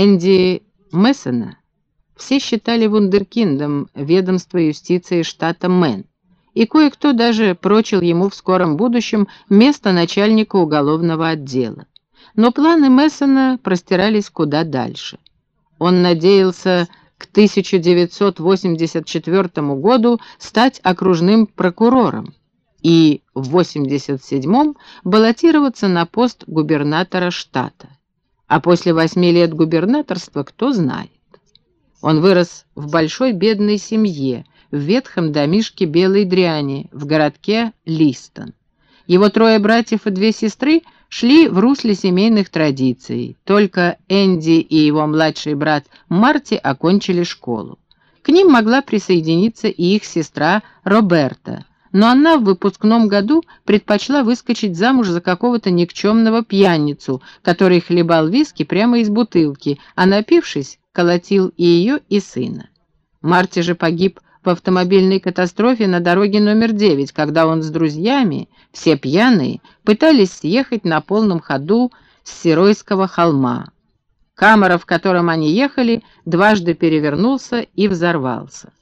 Энди Мессона все считали вундеркиндом ведомства юстиции штата Мэн, и кое-кто даже прочил ему в скором будущем место начальника уголовного отдела. Но планы Мессона простирались куда дальше. Он надеялся к 1984 году стать окружным прокурором и в 87-м баллотироваться на пост губернатора штата. А после восьми лет губернаторства кто знает. Он вырос в большой бедной семье, в ветхом домишке Белой Дряни, в городке Листон. Его трое братьев и две сестры шли в русле семейных традиций. Только Энди и его младший брат Марти окончили школу. К ним могла присоединиться и их сестра Роберта, но она в выпускном году предпочла выскочить замуж за какого-то никчемного пьяницу, который хлебал виски прямо из бутылки, а напившись, колотил и ее, и сына. Марти же погиб в автомобильной катастрофе на дороге номер 9, когда он с друзьями, все пьяные, пытались съехать на полном ходу с Сиройского холма. Камера, в котором они ехали, дважды перевернулся и взорвался.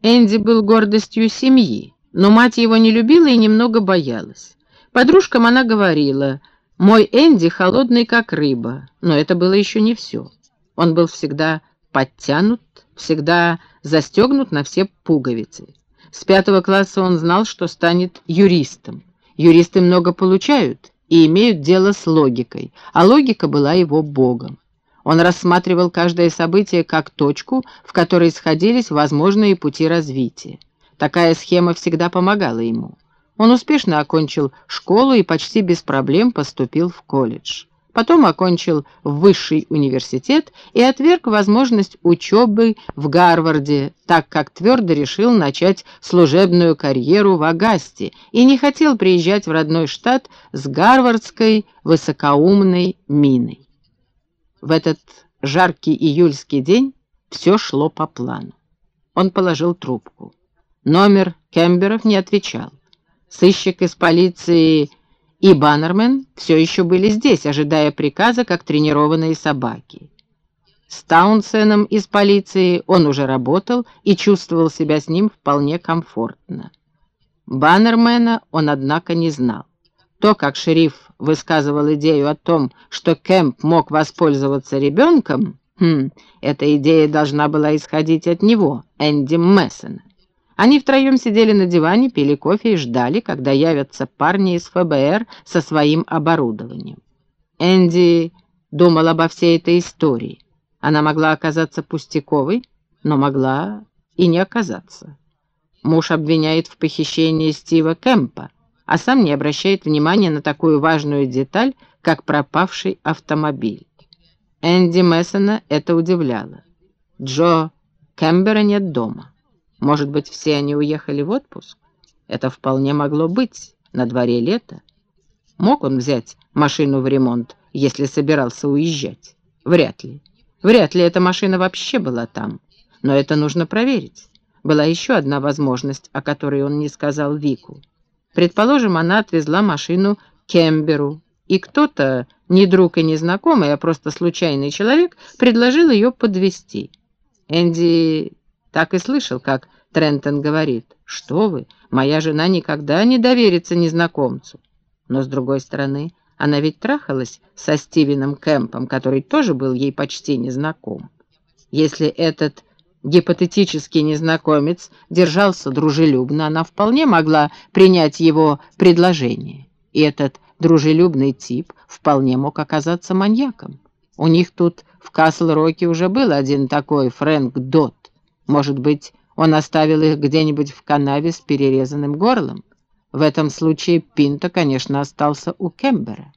Энди был гордостью семьи, но мать его не любила и немного боялась. Подружкам она говорила, «Мой Энди холодный, как рыба», но это было еще не все. Он был всегда подтянут, всегда застегнут на все пуговицы. С пятого класса он знал, что станет юристом. Юристы много получают и имеют дело с логикой, а логика была его богом. Он рассматривал каждое событие как точку, в которой сходились возможные пути развития. Такая схема всегда помогала ему. Он успешно окончил школу и почти без проблем поступил в колледж. Потом окончил высший университет и отверг возможность учебы в Гарварде, так как твердо решил начать служебную карьеру в Агасте и не хотел приезжать в родной штат с гарвардской высокоумной миной. В этот жаркий июльский день все шло по плану. Он положил трубку. Номер Кемберов не отвечал. Сыщик из полиции и Баннермен все еще были здесь, ожидая приказа, как тренированные собаки. С Таунсеном из полиции он уже работал и чувствовал себя с ним вполне комфортно. Баннермена он, однако, не знал. То, как шериф высказывал идею о том, что Кэмп мог воспользоваться ребенком, хм, эта идея должна была исходить от него, Энди Мессена. Они втроем сидели на диване, пили кофе и ждали, когда явятся парни из ФБР со своим оборудованием. Энди думал обо всей этой истории. Она могла оказаться пустяковой, но могла и не оказаться. Муж обвиняет в похищении Стива Кэмпа, а сам не обращает внимания на такую важную деталь, как пропавший автомобиль. Энди Мессона это удивляло. Джо Кэмбера нет дома. Может быть, все они уехали в отпуск? Это вполне могло быть. На дворе лето. Мог он взять машину в ремонт, если собирался уезжать? Вряд ли. Вряд ли эта машина вообще была там. Но это нужно проверить. Была еще одна возможность, о которой он не сказал Вику. Предположим, она отвезла машину Кемберу, и кто-то, не друг и не знакомый, а просто случайный человек, предложил ее подвести. Энди так и слышал, как Трентон говорит, «Что вы, моя жена никогда не доверится незнакомцу». Но, с другой стороны, она ведь трахалась со Стивеном Кэмпом, который тоже был ей почти незнаком. Если этот гипотетический незнакомец держался дружелюбно, она вполне могла принять его предложение. И этот дружелюбный тип вполне мог оказаться маньяком. У них тут в Касл-Роке уже был один такой, Фрэнк Дот. Может быть, он оставил их где-нибудь в канаве с перерезанным горлом? В этом случае Пинто, конечно, остался у Кембера.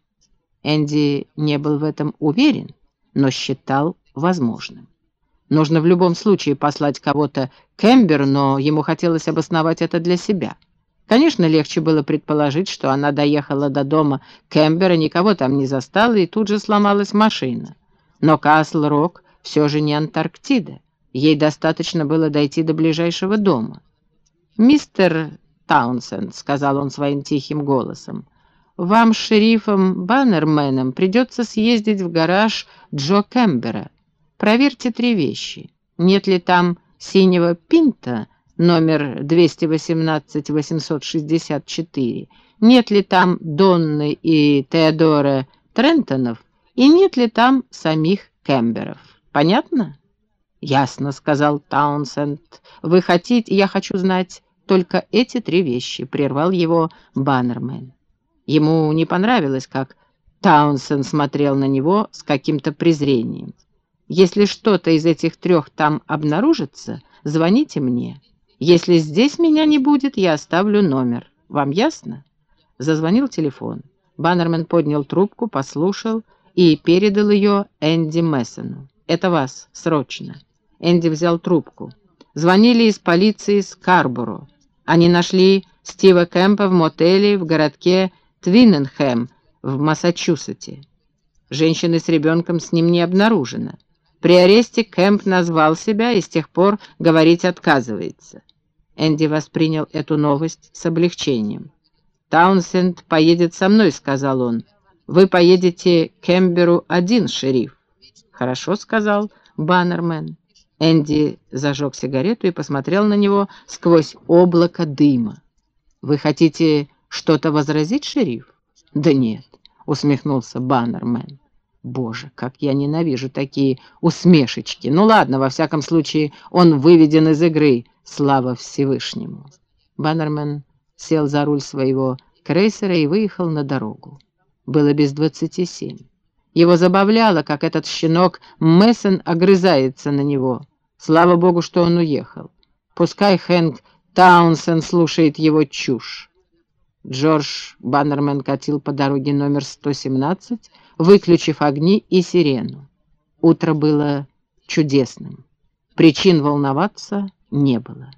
Энди не был в этом уверен, но считал возможным. Нужно в любом случае послать кого-то Кембер, но ему хотелось обосновать это для себя. Конечно, легче было предположить, что она доехала до дома Кембера, никого там не застала, и тут же сломалась машина. Но Касл-Рок все же не Антарктида. Ей достаточно было дойти до ближайшего дома. «Мистер Таунсенд», — сказал он своим тихим голосом, — «вам с шерифом Баннерменом придется съездить в гараж Джо Кембера. проверьте три вещи. Нет ли там синего пинта, номер 218-864, нет ли там Донны и Теодора Трентонов, и нет ли там самих Кемберов. Понятно? «Ясно», — сказал Таунсенд. «Вы хотите, я хочу знать только эти три вещи», — прервал его Баннермен. Ему не понравилось, как Таунсенд смотрел на него с каким-то презрением. «Если что-то из этих трех там обнаружится, звоните мне. Если здесь меня не будет, я оставлю номер. Вам ясно?» Зазвонил телефон. Баннермен поднял трубку, послушал и передал ее Энди Мессону. «Это вас, срочно». Энди взял трубку. Звонили из полиции Скарборо. Они нашли Стива Кэмпа в мотеле в городке Твинненхэм в Массачусетсе. Женщины с ребенком с ним не обнаружено. При аресте Кэмп назвал себя и с тех пор говорить отказывается. Энди воспринял эту новость с облегчением. «Таунсенд поедет со мной», — сказал он. «Вы поедете к Кемберу один, шериф». «Хорошо», — сказал Баннермен. Энди зажег сигарету и посмотрел на него сквозь облако дыма. «Вы хотите что-то возразить, шериф?» «Да нет», — усмехнулся Баннермен. «Боже, как я ненавижу такие усмешечки! Ну ладно, во всяком случае, он выведен из игры, слава Всевышнему!» Баннермен сел за руль своего крейсера и выехал на дорогу. Было без двадцати семь. Его забавляло, как этот щенок Мессон огрызается на него. Слава богу, что он уехал. Пускай Хэнк Таунсен слушает его чушь. Джордж Баннермен катил по дороге номер 117, выключив огни и сирену. Утро было чудесным. Причин волноваться не было.